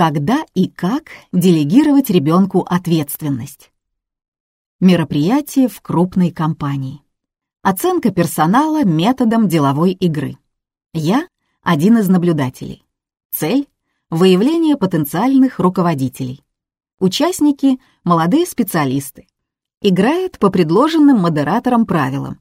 Когда и как делегировать ребенку ответственность? Мероприятие в крупной компании. Оценка персонала методом деловой игры. Я — один из наблюдателей. Цель — выявление потенциальных руководителей. Участники — молодые специалисты. Играют по предложенным модераторам правилам.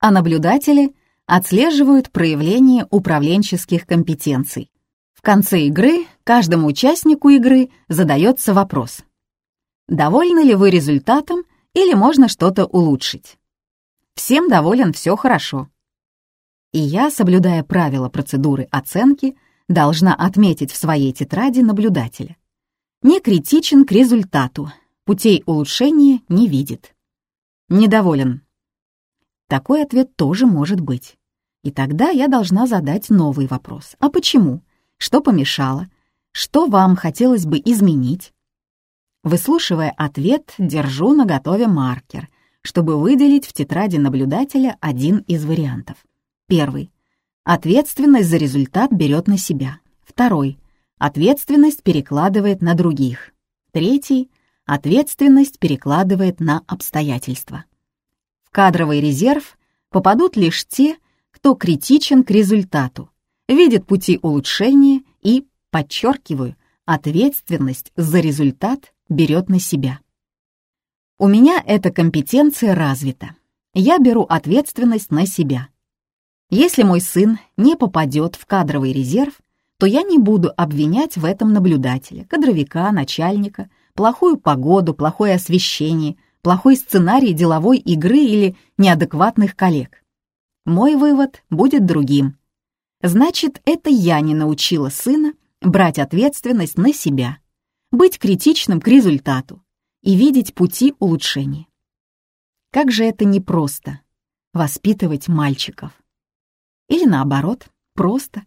А наблюдатели отслеживают проявление управленческих компетенций. В конце игры каждому участнику игры задается вопрос. Довольны ли вы результатом или можно что-то улучшить? Всем доволен, все хорошо. И я, соблюдая правила процедуры оценки, должна отметить в своей тетради наблюдателя. Не критичен к результату, путей улучшения не видит. Недоволен. Такой ответ тоже может быть. И тогда я должна задать новый вопрос. А почему? Что помешало? Что вам хотелось бы изменить? Выслушивая ответ, держу на готове маркер, чтобы выделить в тетради наблюдателя один из вариантов. Первый. Ответственность за результат берет на себя. Второй. Ответственность перекладывает на других. Третий. Ответственность перекладывает на обстоятельства. В кадровый резерв попадут лишь те, кто критичен к результату, видит пути улучшения и, подчеркиваю, ответственность за результат берет на себя. У меня эта компетенция развита. Я беру ответственность на себя. Если мой сын не попадет в кадровый резерв, то я не буду обвинять в этом наблюдателя, кадровика, начальника, плохую погоду, плохое освещение, плохой сценарий деловой игры или неадекватных коллег. Мой вывод будет другим. Значит, это я не научила сына брать ответственность на себя, быть критичным к результату и видеть пути улучшения. Как же это непросто — воспитывать мальчиков. Или наоборот, просто.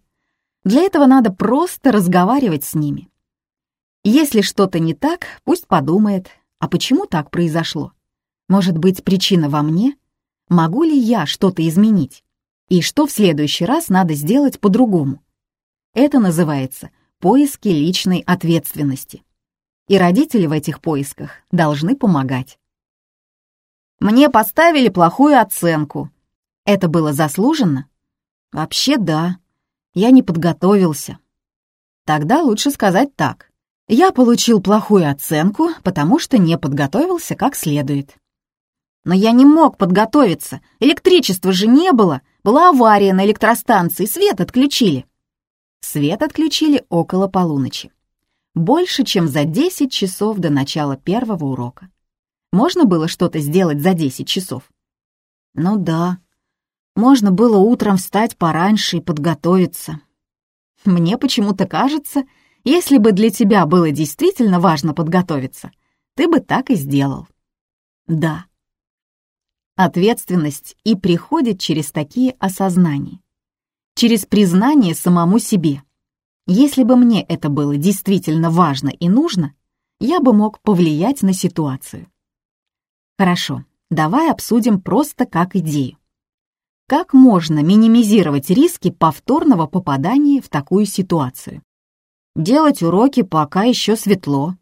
Для этого надо просто разговаривать с ними. Если что-то не так, пусть подумает, а почему так произошло? Может быть, причина во мне? Могу ли я что-то изменить? И что в следующий раз надо сделать по-другому. Это называется поиски личной ответственности. И родители в этих поисках должны помогать. Мне поставили плохую оценку. Это было заслуженно? Вообще да. Я не подготовился. Тогда лучше сказать так. Я получил плохую оценку, потому что не подготовился как следует. Но я не мог подготовиться, электричества же не было, была авария на электростанции, свет отключили. Свет отключили около полуночи. Больше, чем за 10 часов до начала первого урока. Можно было что-то сделать за 10 часов? Ну да, можно было утром встать пораньше и подготовиться. Мне почему-то кажется, если бы для тебя было действительно важно подготовиться, ты бы так и сделал. Да, Ответственность и приходит через такие осознания, через признание самому себе. Если бы мне это было действительно важно и нужно, я бы мог повлиять на ситуацию. Хорошо, давай обсудим просто как идею. Как можно минимизировать риски повторного попадания в такую ситуацию? Делать уроки, пока еще светло.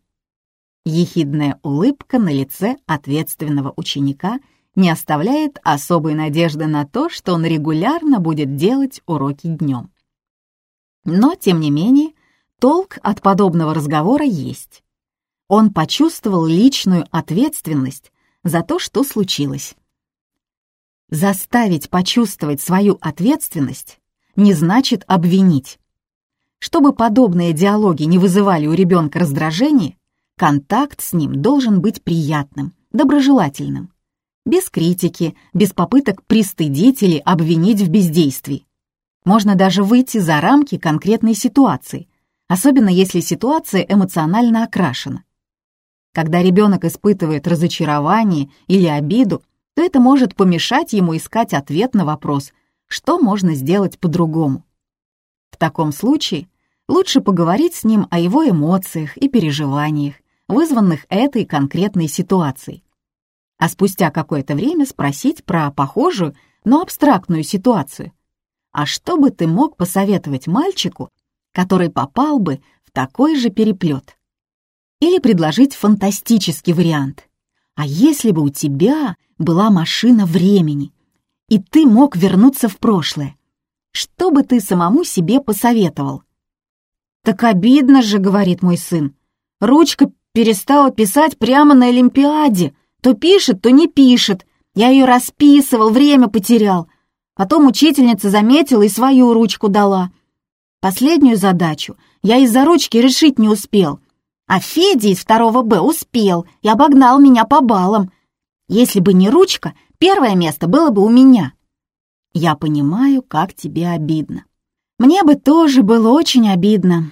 Ехидная улыбка на лице ответственного ученика – не оставляет особой надежды на то, что он регулярно будет делать уроки днем. Но, тем не менее, толк от подобного разговора есть. Он почувствовал личную ответственность за то, что случилось. Заставить почувствовать свою ответственность не значит обвинить. Чтобы подобные диалоги не вызывали у ребенка раздражения, контакт с ним должен быть приятным, доброжелательным без критики, без попыток пристыдить или обвинить в бездействии. Можно даже выйти за рамки конкретной ситуации, особенно если ситуация эмоционально окрашена. Когда ребенок испытывает разочарование или обиду, то это может помешать ему искать ответ на вопрос, что можно сделать по-другому. В таком случае лучше поговорить с ним о его эмоциях и переживаниях, вызванных этой конкретной ситуацией а спустя какое-то время спросить про похожую, но абстрактную ситуацию. А что бы ты мог посоветовать мальчику, который попал бы в такой же переплет. Или предложить фантастический вариант. А если бы у тебя была машина времени, и ты мог вернуться в прошлое, что бы ты самому себе посоветовал? «Так обидно же», — говорит мой сын. «Ручка перестала писать прямо на Олимпиаде. То пишет, то не пишет. Я ее расписывал, время потерял. Потом учительница заметила и свою ручку дала. Последнюю задачу я из-за ручки решить не успел. А Федя из второго Б успел и обогнал меня по баллам. Если бы не ручка, первое место было бы у меня. Я понимаю, как тебе обидно. Мне бы тоже было очень обидно.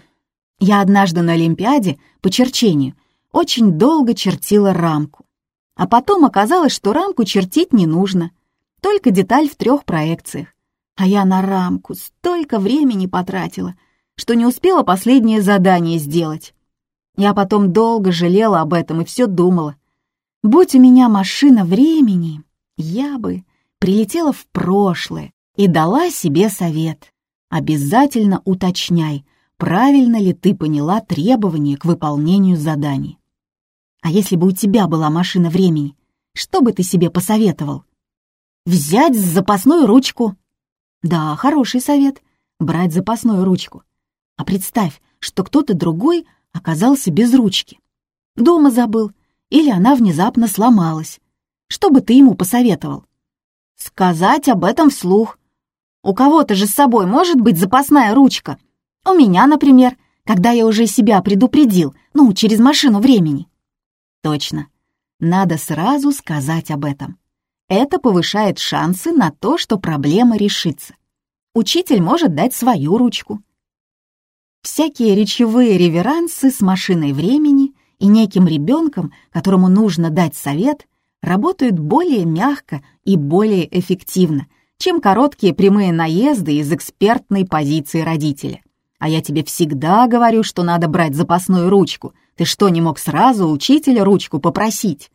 Я однажды на Олимпиаде по черчению очень долго чертила рамку. А потом оказалось, что рамку чертить не нужно, только деталь в трех проекциях. А я на рамку столько времени потратила, что не успела последнее задание сделать. Я потом долго жалела об этом и все думала. Будь у меня машина времени, я бы прилетела в прошлое и дала себе совет. Обязательно уточняй, правильно ли ты поняла требования к выполнению заданий. А если бы у тебя была машина времени, что бы ты себе посоветовал? Взять запасную ручку. Да, хороший совет — брать запасную ручку. А представь, что кто-то другой оказался без ручки. Дома забыл, или она внезапно сломалась. Что бы ты ему посоветовал? Сказать об этом вслух. У кого-то же с собой может быть запасная ручка. У меня, например, когда я уже себя предупредил, ну, через машину времени. Точно. Надо сразу сказать об этом. Это повышает шансы на то, что проблема решится. Учитель может дать свою ручку. Всякие речевые реверансы с машиной времени и неким ребенком, которому нужно дать совет, работают более мягко и более эффективно, чем короткие прямые наезды из экспертной позиции родителя. А я тебе всегда говорю, что надо брать запасную ручку. Ты что, не мог сразу учителя ручку попросить?